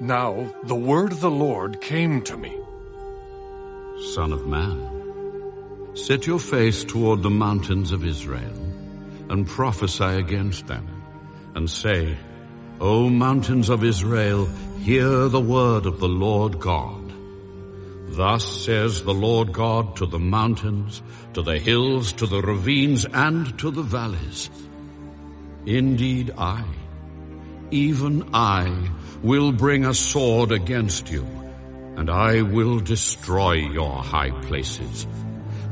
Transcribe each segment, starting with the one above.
Now the word of the Lord came to me. Son of man, set your face toward the mountains of Israel, and prophesy against them, and say, O mountains of Israel, hear the word of the Lord God. Thus says the Lord God to the mountains, to the hills, to the ravines, and to the valleys. Indeed I, even I, will bring a sword against you, and I will destroy your high places.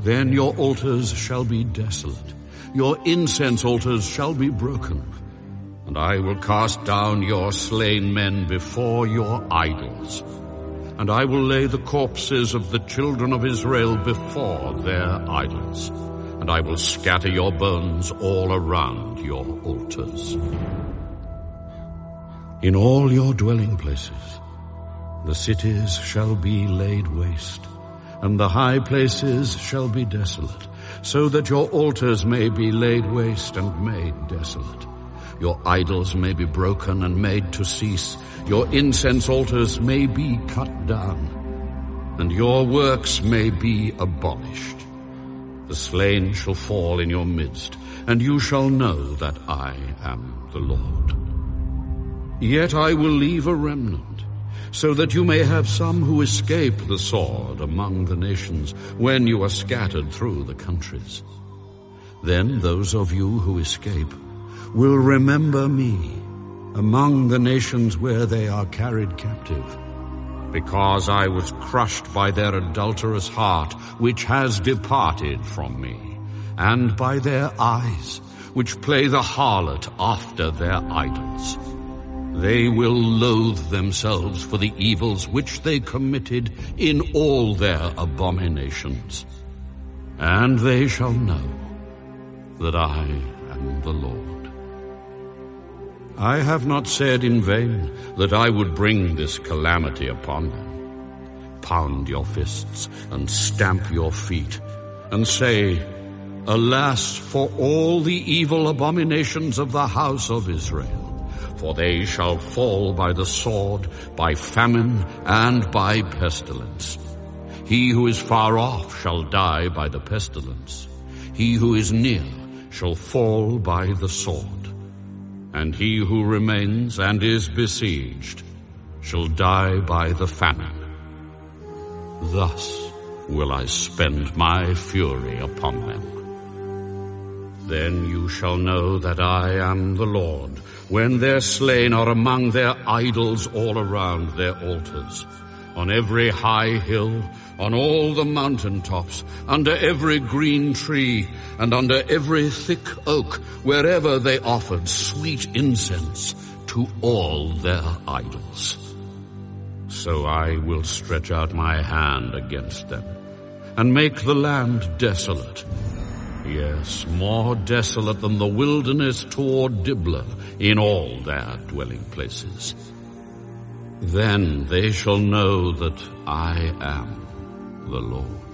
Then your altars shall be desolate, your incense altars shall be broken, and I will cast down your slain men before your idols. And I will lay the corpses of the children of Israel before their idols. And I will scatter your bones all around your altars. In all your dwelling places, the cities shall be laid waste, and the high places shall be desolate, so that your altars may be laid waste and made desolate. Your idols may be broken and made to cease. Your incense altars may be cut down, and your works may be abolished. The slain shall fall in your midst, and you shall know that I am the Lord. Yet I will leave a remnant, so that you may have some who escape the sword among the nations when you are scattered through the countries. Then those of you who escape will remember me among the nations where they are carried captive, because I was crushed by their adulterous heart, which has departed from me, and by their eyes, which play the harlot after their idols. They will loathe themselves for the evils which they committed in all their abominations. And they shall know that I am the Lord. I have not said in vain that I would bring this calamity upon them. Pound your fists and stamp your feet and say, Alas for all the evil abominations of the house of Israel for they shall fall by the sword, by famine, and by pestilence. He who is far off shall die by the pestilence. He who is near shall fall by the sword. And he who remains and is besieged shall die by the famine. Thus will I spend my fury upon them. Then you shall know that I am the Lord, when their slain are among their idols all around their altars, on every high hill, on all the mountain tops, under every green tree, and under every thick oak, wherever they offered sweet incense to all their idols. So I will stretch out my hand against them, and make the land desolate, Yes, more desolate than the wilderness toward Diblah in all their dwelling places. Then they shall know that I am the Lord.